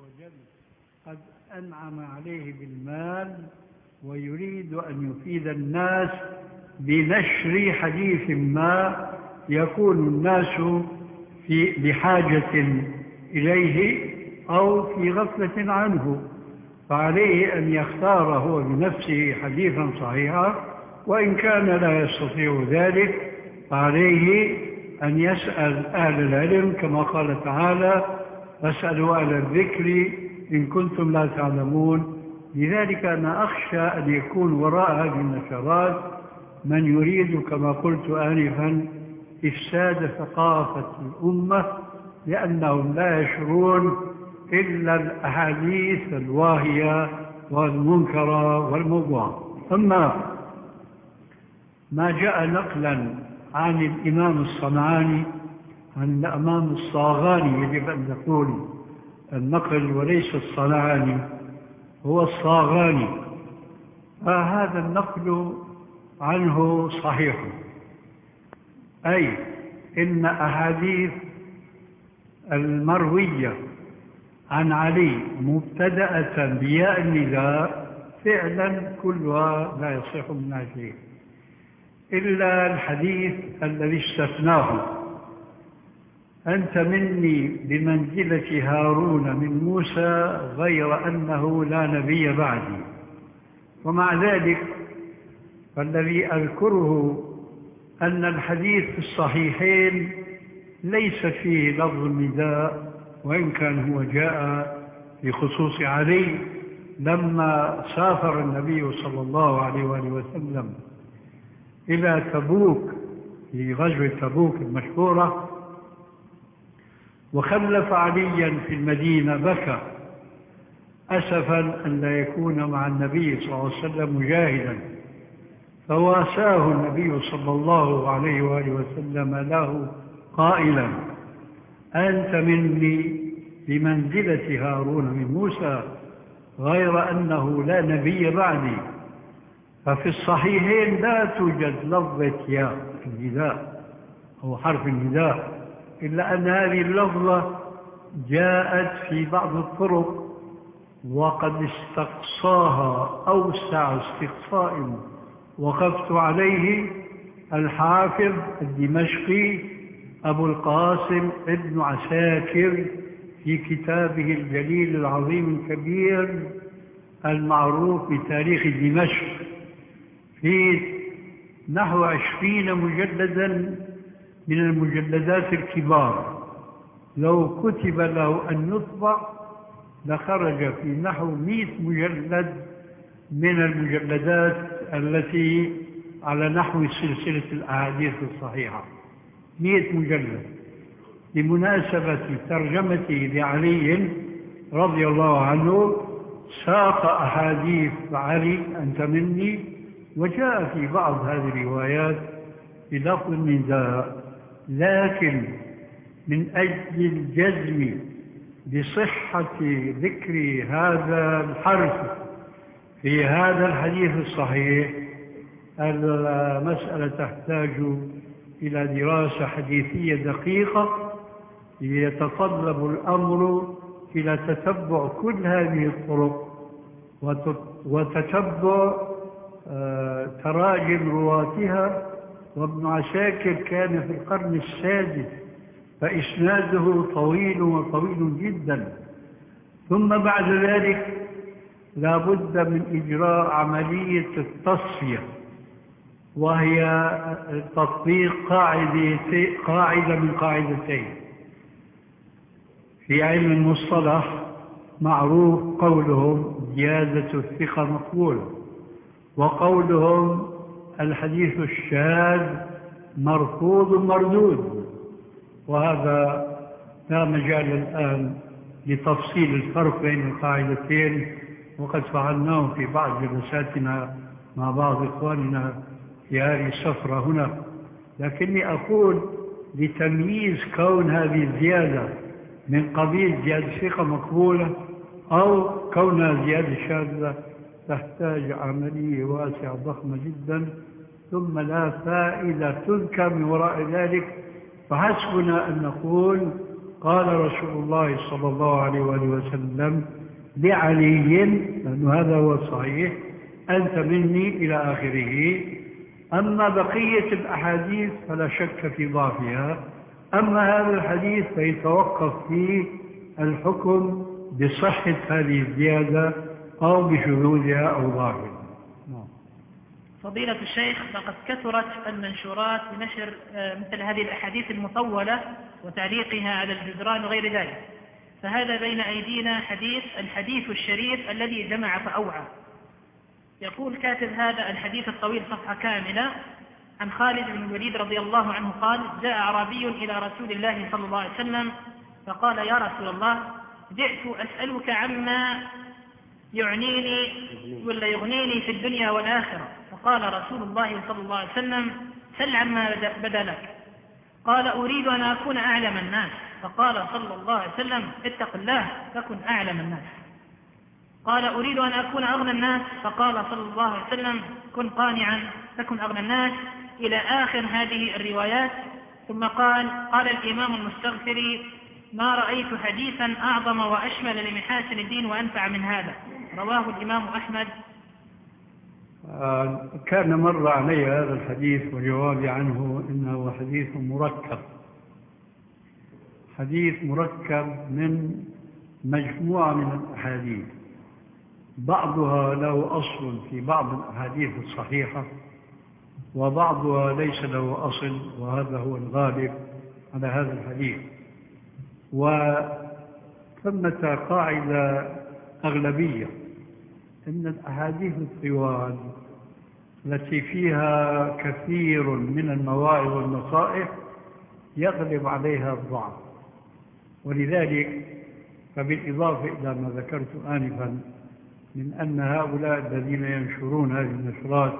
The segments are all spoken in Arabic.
وجل. قد أنعم عليه بالمال ويريد أن يفيد الناس بنشر حديث ما يكون الناس في بحاجة إليه أو في غفلة عنه. فعليه أن يختار هو بنفسه حديثا صحيحا وإن كان لا يستطيع ذلك فعليه أن يسأل أهل العلم كما قال تعالى فاسألوا أهل الذكر إن كنتم لا تعلمون. لذلك أنا أخشى أن يكون وراء هذه النشرات من يريد كما قلت آنفا إفساد ثقافة الأمة لأنهم لا يشرون إلا الأحاديث الواهية والمنكرة والموضوع أما ما جاء نقلا عن الإمام الصنعاني عن الإمام الصاغاني يجب أن نقول النقل وليس الصنعاني هو الصاغاني. فهذا النقل عنه صحيح. أي إن أحاديث المروية عن علي مبتدأة بياء النداء فعلا كلها لا يصح منها شيء إلا الحديث الذي استثناه. أنت مني بمنزلة هارون من موسى غير أنه لا نبي بعدي. ومع ذلك فالذي أذكره أن الحديث في الصحيحين ليس فيه لفظ النداء وإن كان هو جاء بخصوص علي لما سافر النبي صلى الله عليه وآله وسلم إلى تبوك في غزوة تبوك المشهورة وخلف عليا في المدينة بكى أسفا أن لا يكون مع النبي صلى الله عليه وسلم مجاهدا فواساه النبي صلى الله عليه وآله وسلم له قائلا أنت مني بمنزلة هارون من موسى غير أنه لا نبي بعدي ففي الصحيحين لا توجد لفظة يا في النداء أو حرف النداء. إلا أن هذه اللفظة جاءت في بعض الطرق وقد استقصاها أوسع استقصاء وقفت عليه الحافظ الدمشقي أبو القاسم ابن عساكر في كتابه الجليل العظيم الكبير المعروف بتاريخ دمشق. في نحو عشرين مجلدا من المجلدات الكبار. لو كتب له أن يطبع لخرج في نحو مئة مجلد من المجلدات التي على نحو سلسلة الأحاديث الصحيحة. مئة مجلد. بمناسبة ترجمته لعلي رضي الله عنه ساق أحاديث علي أنت مني وجاء في بعض هذه الروايات بلفظ النداء لكن من أجل الجزم بصحة ذكر هذا الحرف في هذا الحديث الصحيح المسألة تحتاج إلى دراسة حديثية دقيقة يتطلب الأمر إلى تتبع كل هذه الطرق وتتبع تراجم رواتها وابن عساكر كان في القرن السادس فإسناده طويل وطويل جدا. ثم بعد ذلك لا بد من إجراء عملية التصفية وهي تطبيق قاعدة, قاعدة من قاعدتين. في علم المصطلح معروف قولهم زيادة الثقة مقبولة وقولهم الحديث الشاذ مرفوض مردود وهذا لا مجال الآن لتفصيل الفرق بين القاعدتين وقد فعلناه في بعض جلساتنا مع بعض إخواننا في هذه السفرة هنا. لكني أقول لتمييز كون هذه الزيادة من قبيل زيادة ثقة مقبولة أو كونها زيادة شاذة تحتاج عملية واسعة ضخمة جدا ثم لا فائدة تذكر من وراء ذلك فحسبنا أن نقول قال رسول الله صلى الله عليه وآله وسلم لعلي لأن هذا هو الصحيح أنت مني إلى آخره أما بقية الأحاديث فلا شك في ضعفها أما هذا الحديث فيتوقف فيه الحكم بصحة هذه الزيادة أو بشذوذها أو ضعفها. فضيلة الشيخ لقد كثرت المنشورات بنشر آه، مثل هذه الأحاديث المطولة وتعليقها على الجدران وغير ذلك. فهذا بين أيدينا حديث الحديث الشريف الذي جمع فأوعى. يقول كاتب هذا الحديث الطويل صفحة كاملة عن خالد بن الوليد رضي الله عنه قال جاء أعرابي إلى رسول الله صلى الله عليه وسلم فقال يا رسول الله جئت أسألك عما يعنيني ولا يغنيني في الدنيا والآخرة. فقال رسول الله صلى الله عليه وسلم سل عما بدا لك. قال أريد أن أكون أعلم الناس. فقال صلى الله عليه وسلم اتق الله تكن أعلم الناس. قال أريد أن أكون أغنى الناس. فقال صلى الله عليه وسلم كن قانعا تكن أغنى الناس. إلى آخر هذه الروايات. ثم قال قال الإمام المستغفري ما رأيت حديثا أعظم وأشمل لمحاسن الدين وأنفع من هذا. رواه الإمام أحمد. آه، كان مر علي هذا الحديث وجوابي عنه إنه حديث مركب. حديث مركب من مجموعة من الأحاديث. بعضها له أصل في بعض الأحاديث الصحيحة وبعضها ليس له أصل وهذا هو الغالب على هذا الحديث. وثمة قاعدة أغلبية. إن الأحاديث الطوال التي فيها كثير من المواعظ والنصائح يغلب عليها الضعف. ولذلك فبالإضافة إلى ما ذكرت آنفا من أن هؤلاء الذين ينشرون هذه النشرات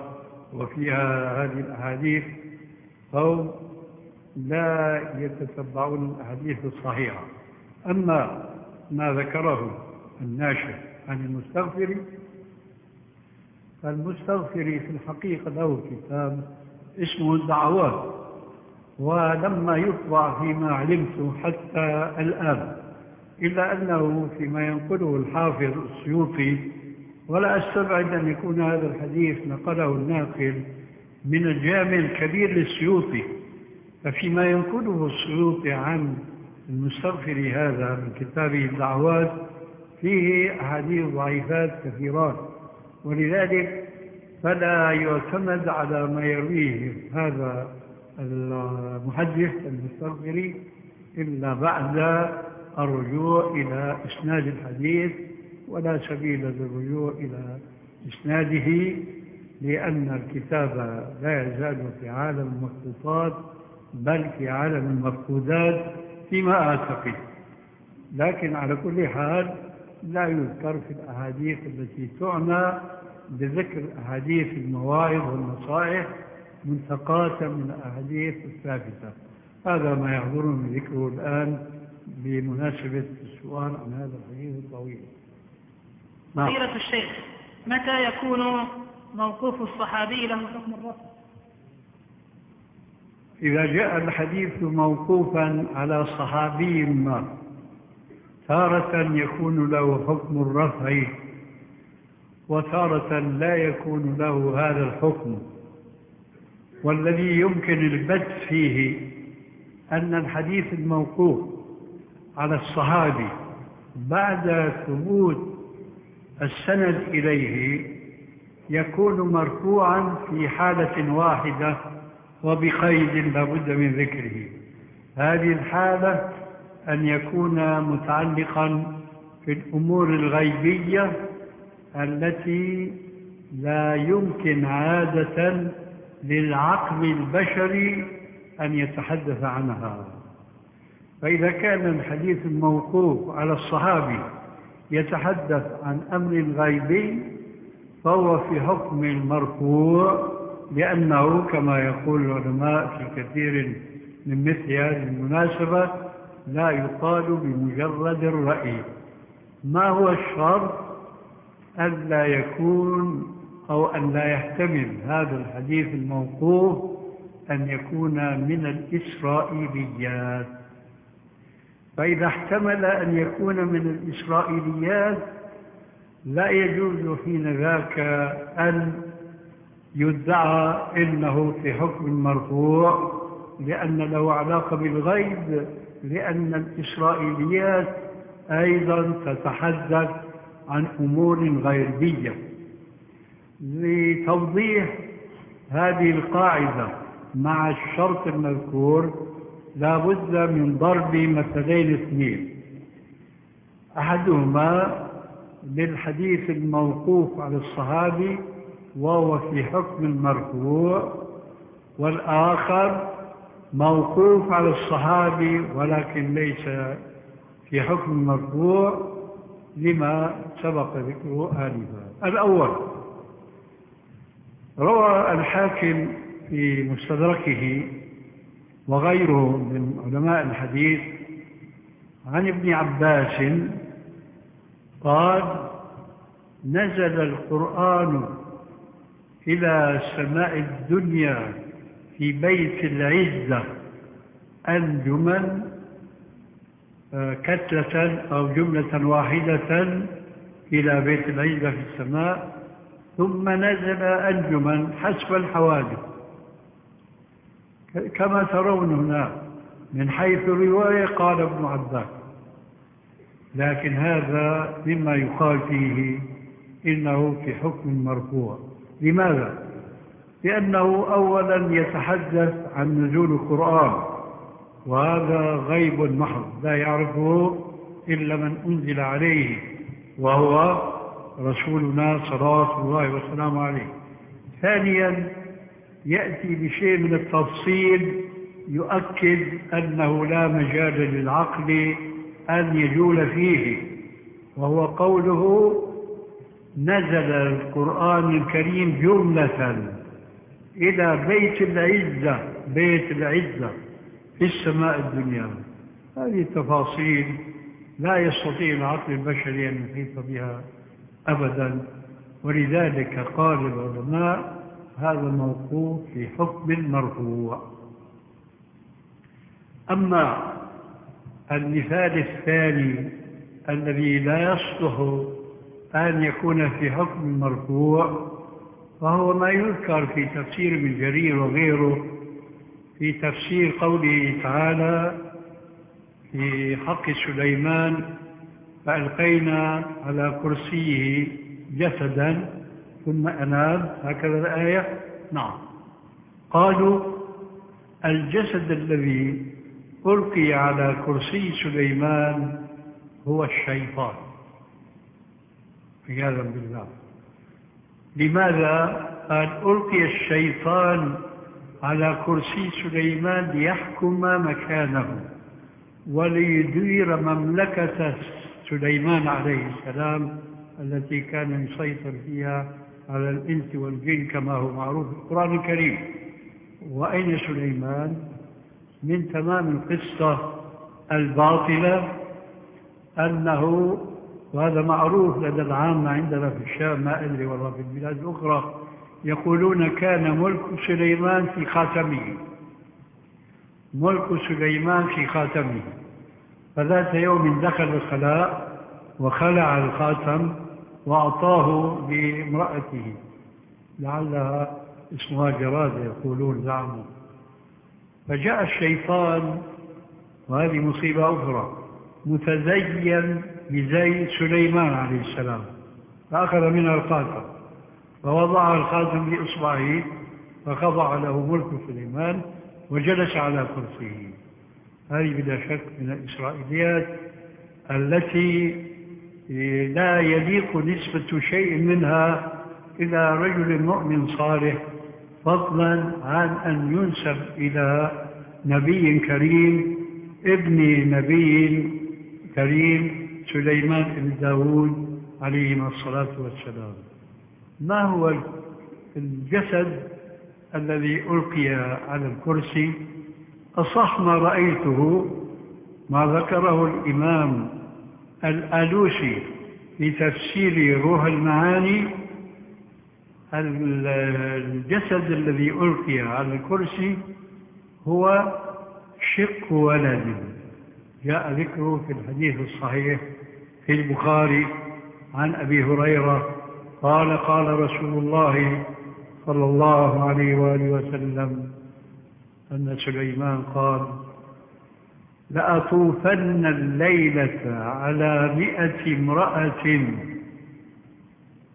وفيها هذه الأحاديث هم لا يتتبعون الأحاديث الصحيحة. أما ما ذكره الناشر عن المستغفر فالمستغفر في الحقيقة له كتاب اسمه الدعوات ولما يطبع فيما علمت حتى الآن إلا أنه فيما ينقله الحافظ السيوطي ولا أستبعد أن يكون هذا الحديث نقله الناقل من الجامع الكبير للسيوطي ففيما ينقله السيوطي عن المستغفر هذا من كتابه الدعوات فيه أحاديث ضعيفات كثيرات. ولذلك فلا يعتمد على ما يرويه هذا المحدث المستغفري إلا بعد الرجوع إلى إسناد الحديث ولا سبيل للرجوع إلى إسناده لأن الكتاب لا يزال في عالم المخطوطات بل في عالم المفقودات فيما أعتقد لكن على كل حال لا يذكر في الأحاديث التي تعنى بذكر أحاديث المواعظ والنصائح منتقاة من الأحاديث الثابتة. هذا ما يحضرني ذكره الآن بمناسبة السؤال عن هذا الحديث الطويل. نعم. الشيخ متى يكون موقوف الصحابي له حكم الرفع إذا جاء الحديث موقوفا على صحابي ما؟ تارة يكون له حكم الرفع وتارة لا يكون له هذا الحكم. والذي يمكن البث فيه أن الحديث الموقوف على الصحابي بعد ثبوت السند إليه يكون مرفوعا في حالة واحدة وبقيد لابد من ذكره. هذه الحالة أن يكون متعلقا في الأمور الغيبية التي لا يمكن عادة للعقل البشري أن يتحدث عنها. فإذا كان الحديث الموقوف على الصحابي يتحدث عن أمر غيبي فهو في حكم المرفوع لأنه كما يقول العلماء في كثير من مثل هذه المناسبة لا يقال بمجرد الرأي. ما هو الشرط؟ ألا يكون أو أن لا يحتمل هذا الحديث الموقوف أن يكون من الإسرائيليات. فإذا احتمل أن يكون من الإسرائيليات لا يجوز حين ذاك أن يدعى إنه في حكم مرفوع لأن له علاقة بالغيب. لأن الإسرائيليات أيضا تتحدث عن أمور غيبية لتوضيح هذه القاعدة مع الشرط المذكور لا بد من ضرب مثلين اثنين. أحدهما للحديث الموقوف على الصحابي وهو في حكم المرفوع والآخر موقوف على الصحابي ولكن ليس في حكم المرفوع لما سبق ذكره آنفا الأول روى الحاكم في مستدركه وغيره من علماء الحديث عن ابن عباس قال نزل القرآن إلى سماء الدنيا في بيت العزة أنجما آه، كتلة أو جملة واحدة إلى بيت العزة في السماء ثم نزل أنجما حسب الحوادث. كما ترون هنا من حيث الرواية قال ابن عباس. لكن هذا مما يقال فيه إنه في حكم مرفوع. لماذا؟ لأنه أولا يتحدث عن نزول القرآن وهذا غيب محض لا يعرفه إلا من أنزل عليه وهو رسولنا صلوات الله وسلامه عليه. ثانيا يأتي بشيء من التفصيل يؤكد أنه لا مجال للعقل أن يجول فيه وهو قوله نزل القرآن الكريم جملة إلى بيت العزة بيت العزة في السماء الدنيا. هذه التفاصيل لا يستطيع العقل البشري أن يحيط بها أبدا. ولذلك قال العلماء هذا موقوف في حكم مرفوع. أما المثال الثاني الذي لا يصلح أن يكون في حكم مرفوع وهو ما يذكر في تفسير ابن جرير وغيره في تفسير قوله تعالى في حق سليمان فألقينا على كرسيه جسدا ثم أناب. هكذا الآية؟ نعم. قالوا الجسد الذي ألقي على كرسي سليمان هو الشيطان. عياذا بالله. لماذا قال ألقي الشيطان على كرسي سليمان ليحكم مكانه وليدير مملكة سليمان عليه السلام التي كان يسيطر فيها على الإنس والجن كما هو معروف في القرآن الكريم. وأين سليمان؟ من تمام القصة الباطلة أنه وهذا معروف لدى العامة عندنا في الشام ما أدري والله في البلاد الأخرى يقولون كان ملك سليمان في خاتمه. ملك سليمان في خاتمه. فذات يوم دخل الخلاء وخلع الخاتم وأعطاه لامرأته لعلها اسمها جرادة يقولون زعموا. فجاء الشيطان وهذه مصيبة أخرى متزين بزي سليمان عليه السلام فأخذ منها الخاتم فوضع الخاتم بإصبعه فخضع له ملك سليمان وجلس على كرسيه. هذه بلا شك من الإسرائيليات التي لا يليق نسبة شيء منها إلى رجل مؤمن صالح فضلا عن أن ينسب إلى نبي كريم ابن نبي كريم. سليمان بن داود عليهما الصلاة والسلام. ما هو الجسد الذي ألقي على الكرسي؟ أصح ما رأيته ما ذكره الإمام الألوسي في تفسير روح المعاني الجسد الذي ألقي على الكرسي هو شق ولد. جاء ذكره في الحديث الصحيح في البخاري عن أبي هريرة قال قال رسول الله صلى الله عليه وآله وسلم أن سليمان قال لأطوفن الليلة على مئة امرأة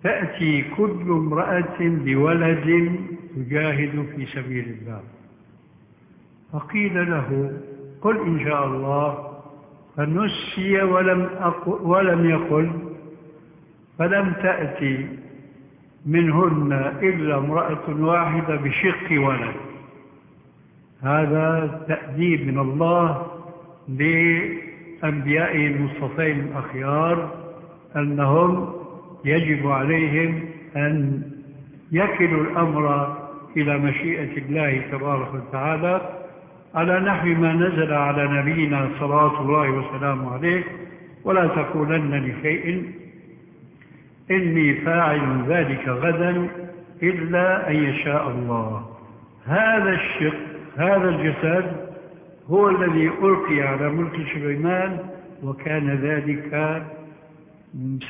تأتي كل امرأة بولد تجاهد في سبيل الله فقيل له قل إن شاء الله فنسي ولم, ولم يقل فلم تأتي منهن إلا امرأة واحدة بشق ولد. هذا تأديب من الله لأنبيائه المصطفين الأخيار أنهم يجب عليهم أن يكلوا الأمر إلى مشيئة الله تبارك وتعالى على نحو ما نزل على نبينا صلوات الله وسلامه عليه ولا تقولن لشيء إني فاعل ذلك غدا إلا أن يشاء الله. هذا الشق هذا الجسد هو الذي ألقي على ملك سليمان وكان ذلك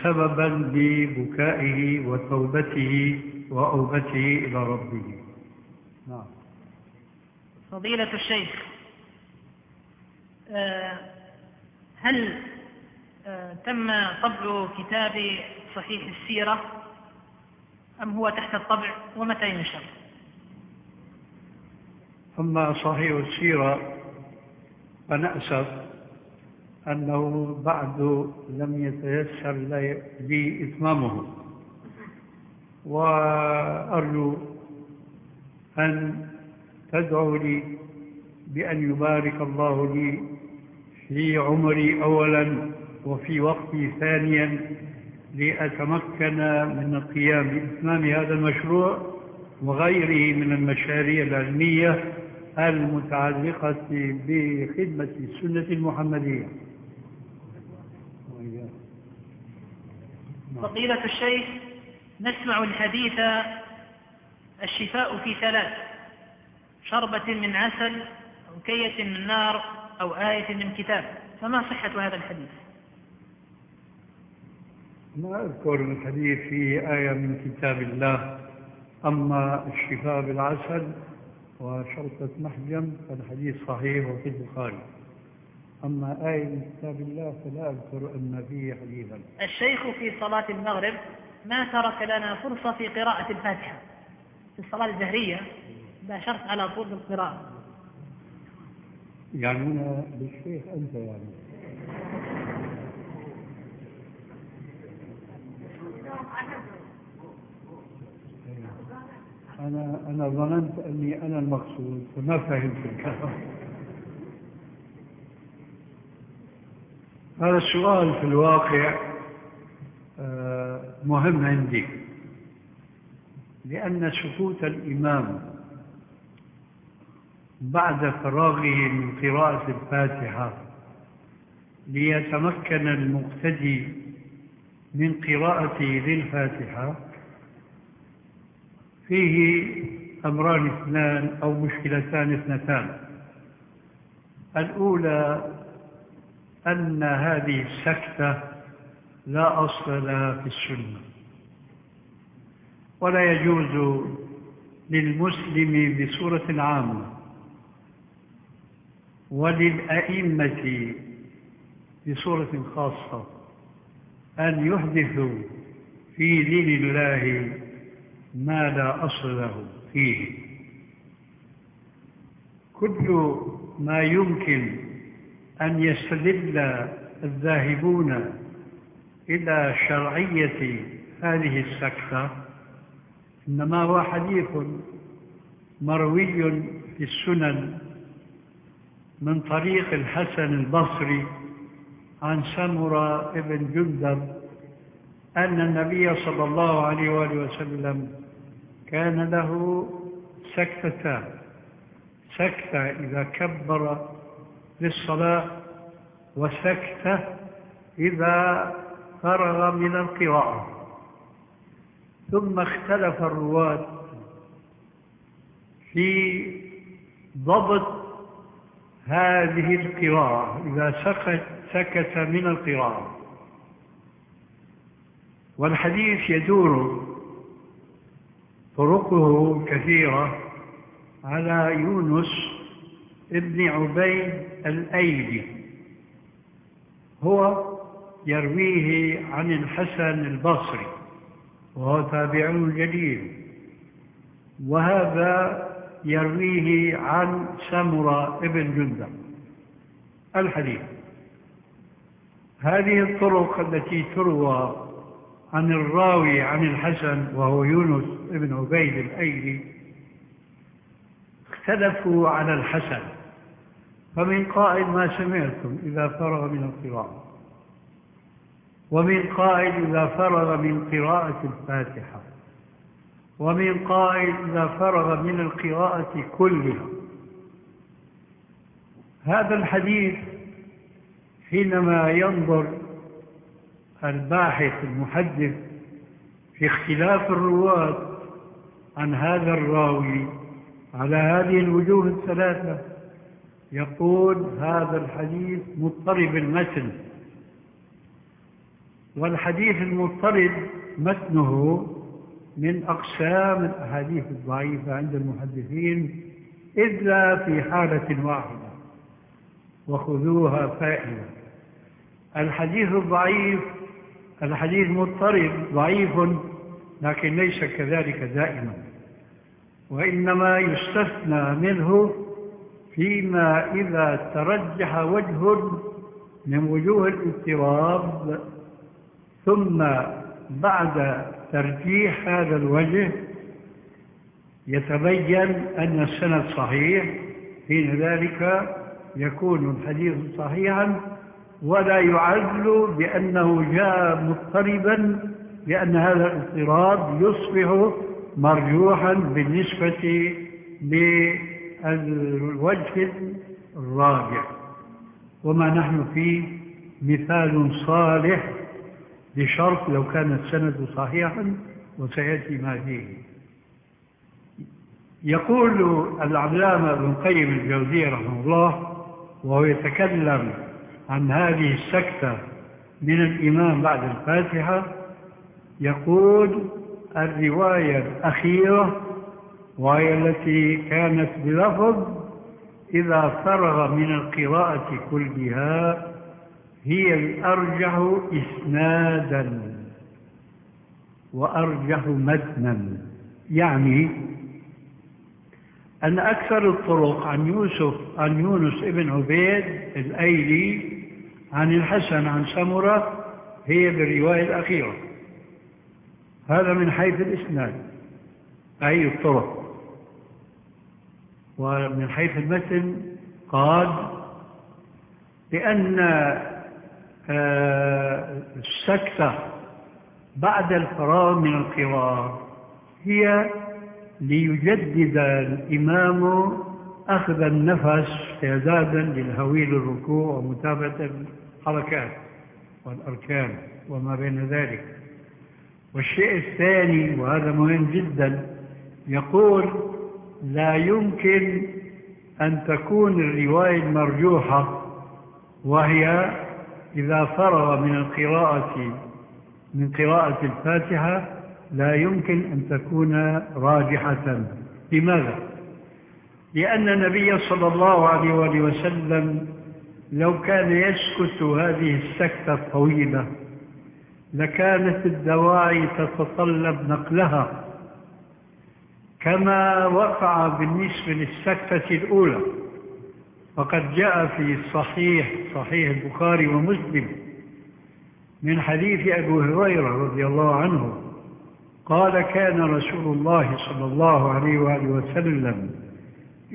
سببا لبكائه وتوبته وأوبته إلى ربه. نعم. فضيلة الشيخ آه، هل آه، تم طبع كتاب صحيح السيرة؟ أم هو تحت الطبع؟ ومتى ينشر؟ أما صحيح السيرة فنأسف أنه بعد لم يتيسر لي إتمامه. وأرجو أن تدعو لي بأن يبارك الله لي في عمري أولا وفي وقتي ثانيا لأتمكن من القيام بإتمام هذا المشروع وغيره من المشاريع العلمية المتعلقة بخدمة السنة المحمدية. فضيلة الشيخ نسمع الحديث الشفاء في ثلاث. شربة من عسل أو كية من نار أو آية من كتاب. فما صحة هذا الحديث؟ ما أذكر الحديث فيه آية من كتاب الله. أما الشفاء بالعسل وشرطة محجم فالحديث صحيح وفي البخاري. أما آية من كتاب الله فلا أذكر أن فيه حديثا. الشيخ في صلاة المغرب ما ترك لنا فرصة في قراءة الفاتحة. في الصلاة الجهرية باشرت على طول القراءة. يعني بالشيخ أنت يعني. أنا أنا ظننت أني أنا المقصود فما فهمت الكلام. هذا السؤال في الواقع آه، مهم عندي لأن سكوت الإمام بعد فراغه من قراءة الفاتحة ليتمكن المقتدي من قراءته للفاتحة فيه أمران اثنان أو مشكلتان اثنتان. الأولى أن هذه السكتة لا أصل لها في السنة. ولا يجوز للمسلم بصورة عامة وللأئمة بصورة خاصة أن يحدثوا في دين الله ما لا أصل له فيه. كل ما يمكن أن يستدل الذاهبون إلى شرعية هذه السكتة إنما هو حديث مروي في السنن من طريق الحسن البصري عن سمرة بن جندب أن النبي صلى الله عليه وآله وسلم كان له سكتتان. سكتة إذا كبر للصلاة وسكتة إذا فرغ من القراءة. ثم اختلف الرواة في ضبط هذه القراءة إذا سكت, سكت من القراءة. والحديث يدور طرقه كثيرة على يونس ابن عبيد الأيلي هو يرويه عن الحسن البصري وهو تابع جليل وهذا يرويه عن سمرة ابن جندب. الحديث هذه الطرق التي تروى عن الراوي عن الحسن وهو يونس ابن عبيد الأيلي اختلفوا على الحسن فمن قائل ما سمعتم إذا فرغ من القراءة ومن قائل إذا فرغ من قراءة الفاتحة. ومن قائل إذا فرغ من القراءة كلها. هذا الحديث حينما ينظر الباحث المحدث في اختلاف الرواة عن هذا الراوي على هذه الوجوه الثلاثة يقول هذا الحديث مضطرب المتن. والحديث المضطرب متنه من أقسام الأحاديث الضعيفة عند المحدثين إلا في حالة واحدة وخذوها فائدة الحديث الضعيف الحديث مضطرب ضعيف لكن ليس كذلك دائما. وإنما يستثنى منه فيما إذا ترجح وجه من وجوه الاضطراب ثم بعد ترجيح هذا الوجه يتبين أن السند صحيح حين ذلك يكون الحديث صحيحا ولا يعزل بأنه جاء مضطربا لأن هذا الاضطراب يصبح مرجوحا بالنسبة للوجه الرابع وما نحن فيه مثال صالح بشرط لو كان السند صحيحا وسيأتي ما فيه. يقول العلامة ابن قيم الجوزية رحمه الله وهو يتكلم عن هذه السكتة من الإمام بعد الفاتحة يقول الرواية الأخيرة وهي التي كانت بلفظ إذا فرغ من القراءة كلها هي الأرجح إسنادا وأرجح متنا. يعني أن أكثر الطرق عن يوسف عن يونس ابن عبيد الأيلي عن الحسن عن سمرة هي بالرواية الأخيرة. هذا من حيث الإسناد. أي الطرق. ومن حيث المتن قال لأن السكتة بعد الفراغ من القراءة هي ليجدد الإمام أخذ النفس استعدادا للهويل الركوع ومتابعة الحركات والأركان وما بين ذلك. والشيء الثاني وهذا مهم جدا يقول لا يمكن أن تكون الرواية المرجوحة وهي إذا فرغ من القراءة من قراءة الفاتحة لا يمكن أن تكون راجحة لماذا؟ لأن النبي صلى الله عليه وآله وسلم لو كان يسكت هذه السكتة الطويلة لكانت الدواعي تتطلب نقلها كما وقع بالنسبة للسكتة الأولى فقد جاء في الصحيح صحيح البخاري ومسلم من حديث أبو هريرة رضي الله عنه قال كان رسول الله صلى الله عليه وآله وسلم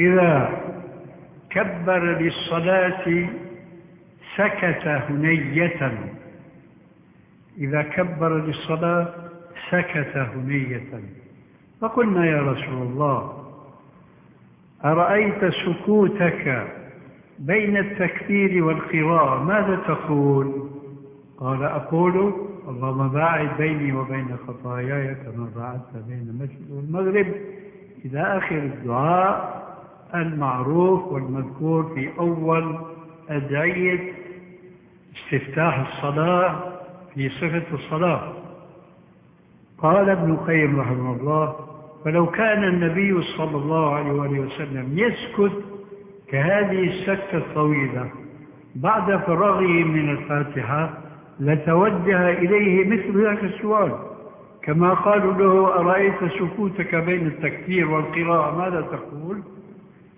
إذا كبر للصلاة سكت هنية. إذا كبر للصلاة سكت هنية. فقلنا يا رسول الله أرأيت سكوتك بين التكبير والقراءة ماذا تقول؟ قال أقول اللهم باعد بيني وبين خطاياي كما باعدت بين المشرق والمغرب إلى آخر الدعاء المعروف والمذكور في أول أدعية استفتاح الصلاة في صفة الصلاة. قال ابن القيم رحمه الله فلو كان النبي صلى الله عليه وسلم يسكت كهذه السكتة الطويلة. بعد فراغه من الفاتحة لتوجه إليه مثل ذاك السؤال كما قالوا له أرأيت سكوتك بين التكبير والقراءة؟ ماذا تقول؟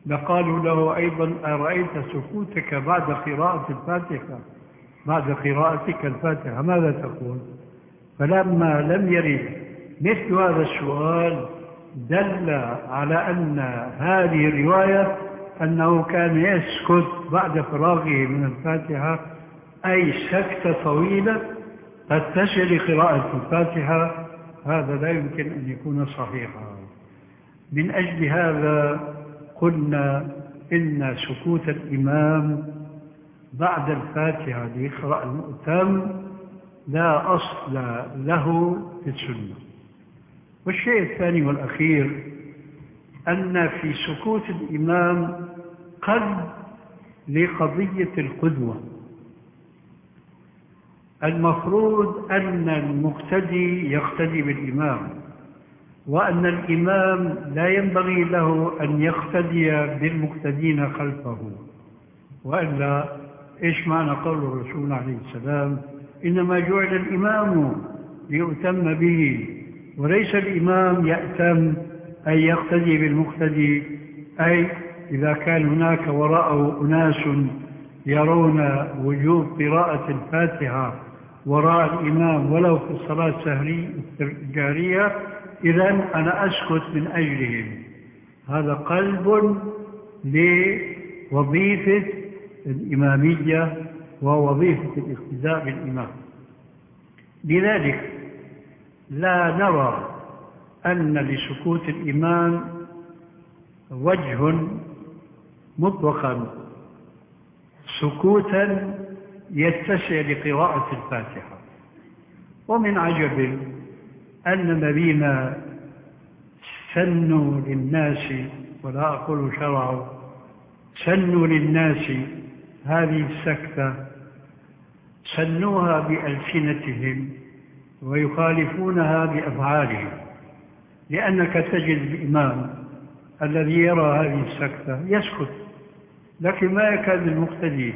لقالوا له أيضا أرأيت سكوتك بعد قراءة الفاتحة؟ بعد قراءتك الفاتحة ماذا تقول؟ فلما لم يرد مثل هذا السؤال دل على أن هذه الرواية أنه كان يسكت بعد فراغه من الفاتحة أي سكتة طويلة تشل قراءة الفاتحة. هذا لا يمكن أن يكون صحيحا. من أجل هذا قلنا إن سكوت الإمام بعد الفاتحة ليقرأ المؤتم لا أصل له في السنة. والشيء الثاني والأخير أن في سكوت الإمام قد لقضية القدوة. المفروض أن المقتدي يقتدي بالإمام وأن الإمام لا ينبغي له أن يقتدي بالمقتدين خلفه. وإلا إيش معنى قول الرسول عليه السلام؟ إنما جعل الإمام ليؤتم به وليس الإمام يأتم أن يقتدي بالمقتدي أي إذا كان هناك وراءه أناس يرون وجوب قراءة الفاتحة وراء الإمام ولو في الصلاة الجارية إذا أنا أسكت من أجلهم. هذا قلب لوظيفة الإمامية ووظيفة الاقتداء بالإمام. لذلك لا نرى أن لسكوت الإمام وجه مطلقا سكوتا يتسع لقراءة الفاتحة. ومن عجب أن الذين سنوا للناس ولا أقول شرعوا سنوا للناس هذه السكتة. سنوها بألسنتهم ويخالفونها بأفعالهم. لأنك تجد الإمام الذي يرى هذه السكتة يسكت لكن ما يكاد المقتدي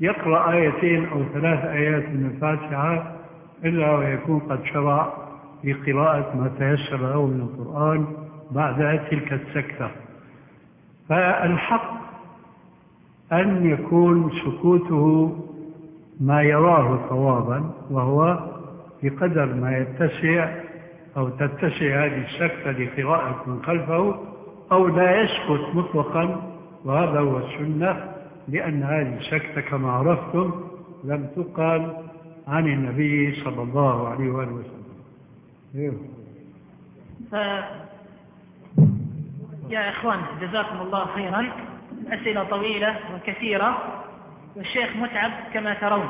يقرأ آيتين أو ثلاث آيات من الفاتحة إلا ويكون قد شرع في قراءة ما تيسر له من القرآن بعد تلك السكتة. فالحق أن يكون سكوته ما يراه صوابا وهو بقدر ما يتسع أو تتسع هذه السكتة لقراءة من خلفه أو لا يسكت مطلقا وهذا هو السنة لأن هذه السكتة كما عرفتم لم تقال عن النبي صلى الله عليه وآله وسلم. إيه. ف... يا إخوان جزاكم الله خيرا. أسئلة طويلة وكثيرة والشيخ متعب كما ترون.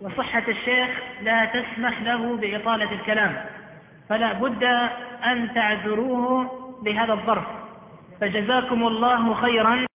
وصحة الشيخ لا تسمح له بإطالة الكلام. فلا بد أن تعذروه بهذا الظرف. فجزاكم الله خيرا.